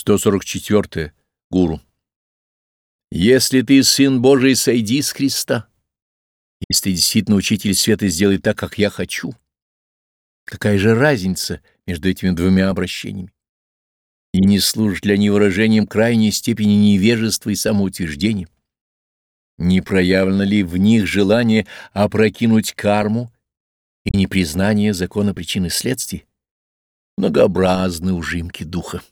144. Гуру. Если ты сын Божий, сойди с креста. Если ты действительно учитель света, сделай так, как я хочу. Какая же разница между этими двумя обращениями? И не служит ли они выражением крайней степени невежества и самоутверждения? Не проявлено ли в них желание опрокинуть карму и непризнание закона причины следствий? Многообразны ужимки духа.